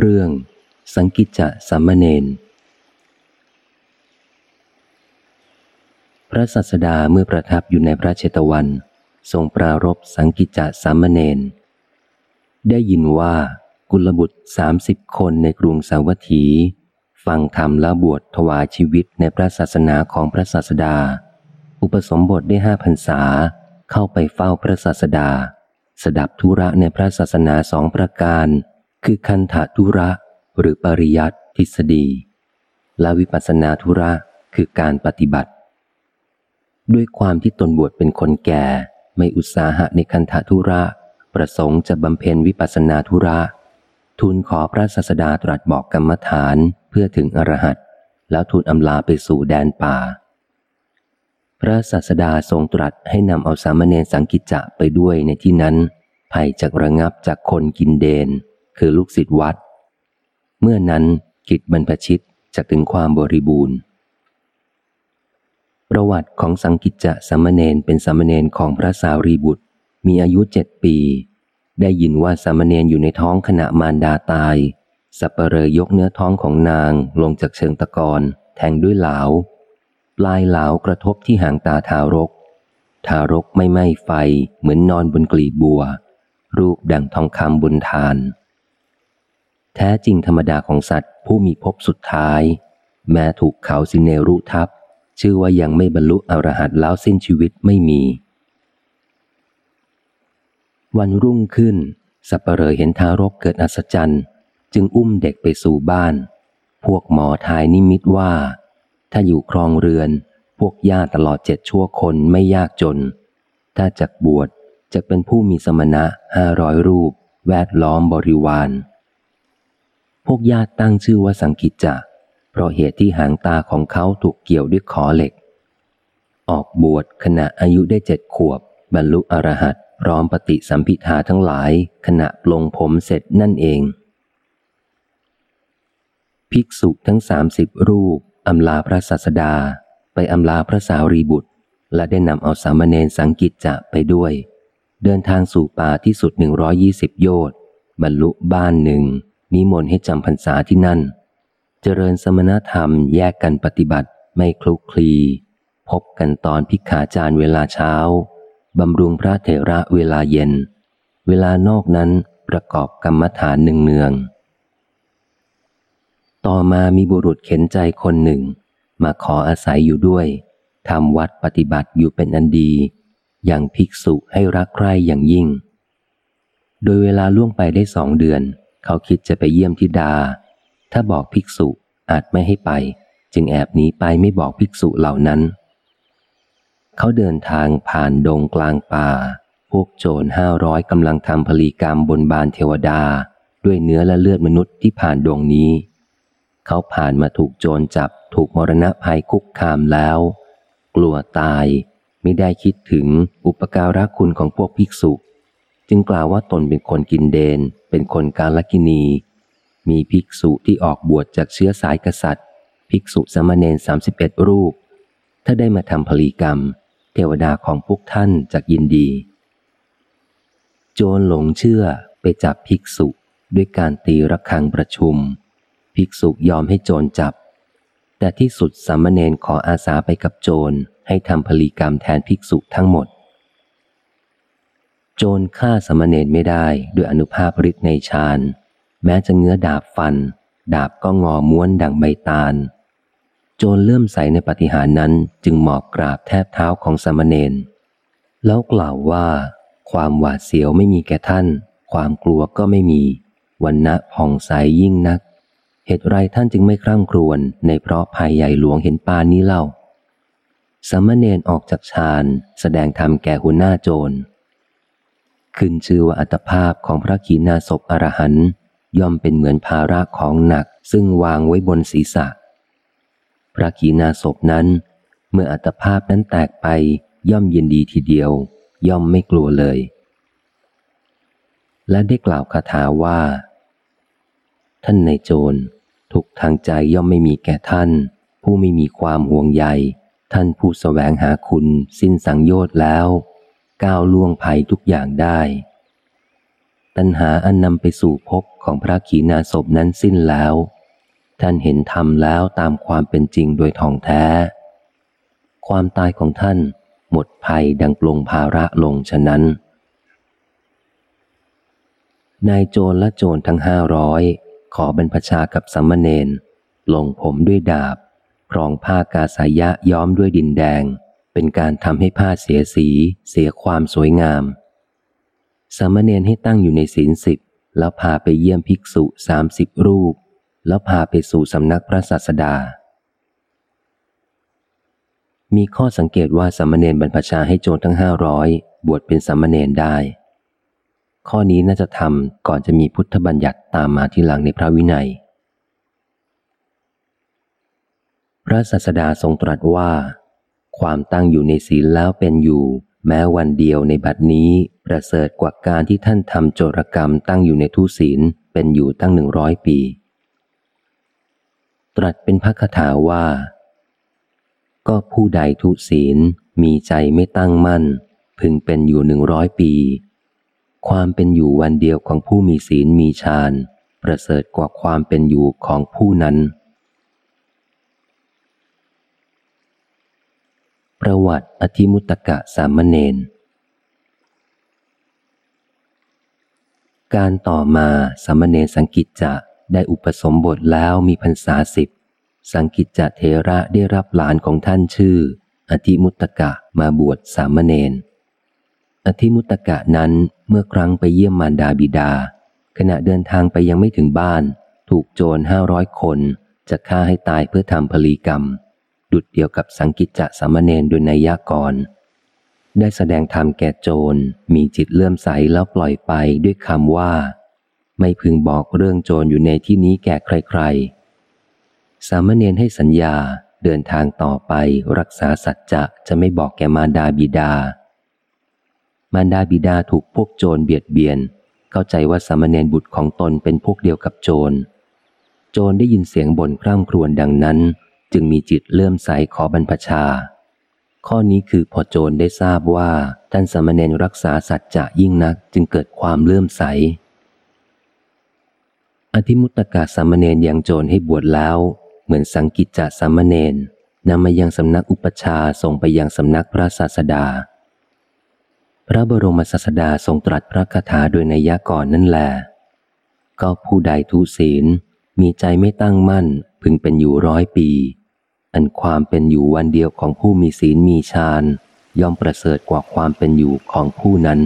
เรื่อง สังกิจจะสัมมเนนพระสัสดาเมื่อประทับอยู่ในพระเชตวัน ทรงปรารบสังกิจจะสัมมเนนได้ยินว่ากุลบุตรสามสิบคนในกรุงสาวัตถี ฟังธรรมและบวชถวายชีวิตในพระศาสนาของพระศาสดา อุปสมบทได้ห้าพรรษา เข้าไปเฝ้าพระศาสดา สดับธุระในพระศาสนาสองประการ คือคันธทุระ หรือปริยัติทฤษฎี และวิปัสนาธุระคือการปฏิบัติ ด้วยความที่ตนบวชเป็นคนแก่ ไม่อุตสาหะในคันธทุระ ประสงค์จะบำเพ็ญวิปัสนาธุระ ทูลขอพระศาสดาตรัสบอกกรรมฐานเพื่อถึงอรหัตแล้วทูลอำลาไปสู่แดนป่า พระศาสดาทรงตรัสให้นำเอาสามเณรสังกิจจะไปด้วยในที่นั้นภัยจากระงับจากคนกินเดน คือลูกศิษย์วัด เมื่อนั้นกิจบรรพชิตจะถึงความบริบูรณ์ ประวัติของสังกิจจะสามเณรเป็นสามเณรของพระสารีบุตร มีอายุเจ็ดปี ได้ยินว่าสามเณรอยู่ในท้องขณะมารดาตาย สัปเหร่อยกเนื้อท้องของนางลงจากเชิงตะกอนแทงด้วยเหลา ปลายเหลากระทบที่หางตาทารก ทารกไม่ไหม้ไฟเหมือนนอนบนกลีบบัว รูปดังทองคำบนทาน แท้จริงธรรมดาของสัตว์ผู้มีภพสุดท้าย แม้ถูกเขาสิเนรุทับ ชื่อว่ายังไม่บรรลุอรหัตแล้วสิ้นชีวิตไม่มี วันรุ่งขึ้น สัปเหร่อเห็นทารกเกิดอัศจรรย์ จึงอุ้มเด็กไปสู่บ้าน พวกหมอทายนิมิตว่า ถ้าอยู่ครองเรือน พวกญาติตลอดเจ็ดชั่วคนไม่ยากจน ถ้าจักบวชจะเป็นผู้มีสมณะห้าร้อยรูป แวดล้อมบริวาร พวกญาติตั้งชื่อว่าสังกิจจะ เพราะเหตุที่หางตาของเขาถูกเกี่ยวด้วยขอเหล็ก ออกบวชขณะอายุได้เจ็ดขวบ บรรลุอรหัตพร้อมปฏิสัมพิทาทั้งหลาย ขณะปลงผมเสร็จนั่นเอง ภิกษุทั้งสามสิบรูปอำลาพระศาสดา ไปอำลาพระสาวรีบุตร และได้นำเอาสามเณรสังกิจจะไปด้วย เดินทางสู่ป่าที่สุดหนึ่งร้อยี่สิบโยชน์บรรลุบ้านหนึ่ง นิมนต์ให้จำพรรษาที่นั่น เจริญสมณธรรมแยกกันปฏิบัติไม่คลุกคลี พบกันตอนพิกขาจารเวลาเช้าบำรุงพระเถระเวลาเย็น เวลานอกนั้นประกอบกรรมฐานหนึ่งเนือง ต่อมามีบุรุษเข็นใจคนหนึ่ง มาขออาศัยอยู่ด้วยทำวัดปฏิบัติอยู่เป็นอันดี อย่างภิกษุให้รักใคร่อย่างยิ่ง โดยเวลาล่วงไปได้สองเดือน เขาคิดจะไปเยี่ยมทิดา ถ้าบอกภิกษุอาจไม่ให้ไป จึงแอบหนีไปไม่บอกภิกษุเหล่านั้น เขาเดินทางผ่านดงกลางป่า พวกโจรห้าร้อยกำลังทำพลีกรรมบนบานเทวดา ด้วยเนื้อและเลือดมนุษย์ที่ผ่านดงนี้ เขาผ่านมาถูกโจรจับถูกมรณะภัยคุกคามแล้ว กลัวตายไม่ได้คิดถึงอุปการะคุณของพวกภิกษุ จึงกล่าวว่าตนเป็นคนกินเดน เป็นคนกาลกินี มีภิกษุที่ออกบวชจากเชื้อสายกษัตริย์ ภิกษุสมณเณรสามสิบเอ็ดรูป ถ้าได้มาทำพลีกรรม เทวดาของพวกท่านจะยินดี โจรหลงเชื่อไปจับภิกษุด้วยการตีระฆังประชุม ภิกษุยอมให้โจรจับ แต่ที่สุดสามเณรขออาสาไปกับโจรให้ทำผลีกรรมแทนภิกษุทั้งหมด โจรฆ่าสามเณรไม่ได้ด้วยอนุภาพฤทธิ์ในฌานแม้จะเงื้อดาบฟัน ดาบก็งอม้วนดังใบตาล โจรเลื่อมใสในปฏิหารนั้นจึงหมอบกราบแทบเท้าของสมณเณรแล้วกล่าวว่า ความหวาดเสียวไม่มีแก่ท่าน ความกลัวก็ไม่มีวันณะผ่องใสยยิ่งนัก เหตุไรท่านจึงไม่คร่ำครวญในเพราะภัยใหญ่หลวงเห็นปานนี้เล่าสมณเณรออกจากฌานแสดงธรรมแก่หัวหน้าโจร ขึ้นชื่อว่าอัตภาพของพระขีณาสพอรหันย่อมเป็นเหมือนภาระของหนักซึ่งวางไว้บนศีรษะ พระขีณาศพนั้น เมื่ออัตภาพนั้นแตกไปย่อมยินดีทีเดียว ย่อมไม่กลัวเลย และได้กล่าวคาถาว่า ท่านในโจรทุกทางใจย่อมไม่มีแก่ท่าน ผู้ไม่มีความห่วงใย ท่านผู้สแสวงหาคุณสิ้นสังโยชน์แล้ว ก้าวล่วงภัยทุกอย่างได้ ตัณหาอันนำไปสู่ภพของพระขีณาสพนั้นสิ้นแล้ว ท่านเห็นธรรมแล้วตามความเป็นจริงโดยท่องแท้ ความตายของท่านหมดภัยดังปลงภาระลงฉะนั้น นายโจรและโจรทั้งห้าร้อยขอบรรพชากับสัมมเนนลงผมด้วยดาบครองผ้ากาสายะย้อมด้วยดินแดง เป็นการทำให้ผ้าเสียสี เสียความสวยงาม สามเณรให้ตั้งอยู่ในศีลสิบแล้วพาไปเยี่ยมภิกษุสามสิบรูป แล้วพาไปสู่สำนักพระศาสดา มีข้อสังเกตว่าสามเณรบรรพชาให้โจรทั้งห้าร้อยบวชเป็นสามเณรได้ ข้อนี้น่าจะทำก่อนจะมีพุทธบัญญัติตามมาที่หลังในพระวินัย พระศาสดาทรงตรัสว่า ความตั้งอยู่ในศีลแล้วเป็นอยู่ แม้วันเดียวในบัดนี้ ประเสริฐกว่าการที่ท่านทำโจรกรรมตั้งอยู่ในทุศีลเป็นอยู่ตั้งหนึ่งร้อยปี ตรัสเป็นพระคาถาว่า ก็ผู้ใดทุศีลมีใจไม่ตั้งมั่น พึงเป็นอยู่หนึ่งร้อยปี ความเป็นอยู่วันเดียวของผู้มีศีลมีฌานประเสริฐกว่าความเป็นอยู่ของผู้นั้น ประวัติอธิมุตกะสามเณร การต่อมาสามเณรสังกิจจะได้อุปสมบทแล้วมีพรรษาสิบ สังกิจจะเทระได้รับหลานของท่านชื่อ อธิมุตกะมาบวชสามเณร อธิมุตกะนั้นเมื่อครั้งไปเยี่ยมมารดาบิดา ขณะเดินทางไปยังไม่ถึงบ้าน ถูกโจรห้าร้อยคน จะฆ่าให้ตายเพื่อทำพลีกรรม ดุดเดียวกับสังกิจจะสามเณรโดยนัยยากรได้แสดงธรรมแก่โจร มีจิตเลื่อมใสแล้วปล่อยไปด้วยคำว่า ไม่พึงบอกเรื่องโจรอยู่ในที่นี้แก่ใครๆ สามเณรให้สัญญาเดินทางต่อไปรักษาสัจจะจะไม่บอกแก่มารดาบิดา มารดาบิดาถูกพวกโจรเบียดเบียน เข้าใจว่าสามเณรบุตรของตนเป็นพวกเดียวกับโจร โจรได้ยินเสียงบ่นคร่ำครวญดังนั้น จึงมีจิตเลื่อมใสขอบรรพชา ข้อนี้คือพอโจรได้ทราบว่าท่านสมณเณรรักษาสัจจะยิ่งนักจึงเกิดความเลื่อมใส อธิมุตตกาสามเณรยังโจรให้บวชแล้ว เหมือนสังกิจจะสามเณรนำมายังสำนักอุปชาส่งไปยังสำนักพระศาสดา พระบรมศาสดาทรงตรัสพระคาถาโดยในยะก่อนนั่นแหละก็ผู้ใดทุศีล มีใจไม่ตั้งมั่น พึงเป็นอยู่ร้อยปี อันความเป็นอยู่วันเดียวของผู้มีศีลมีฌานย่อมประเสริฐกว่าความเป็นอยู่ของผู้นั้น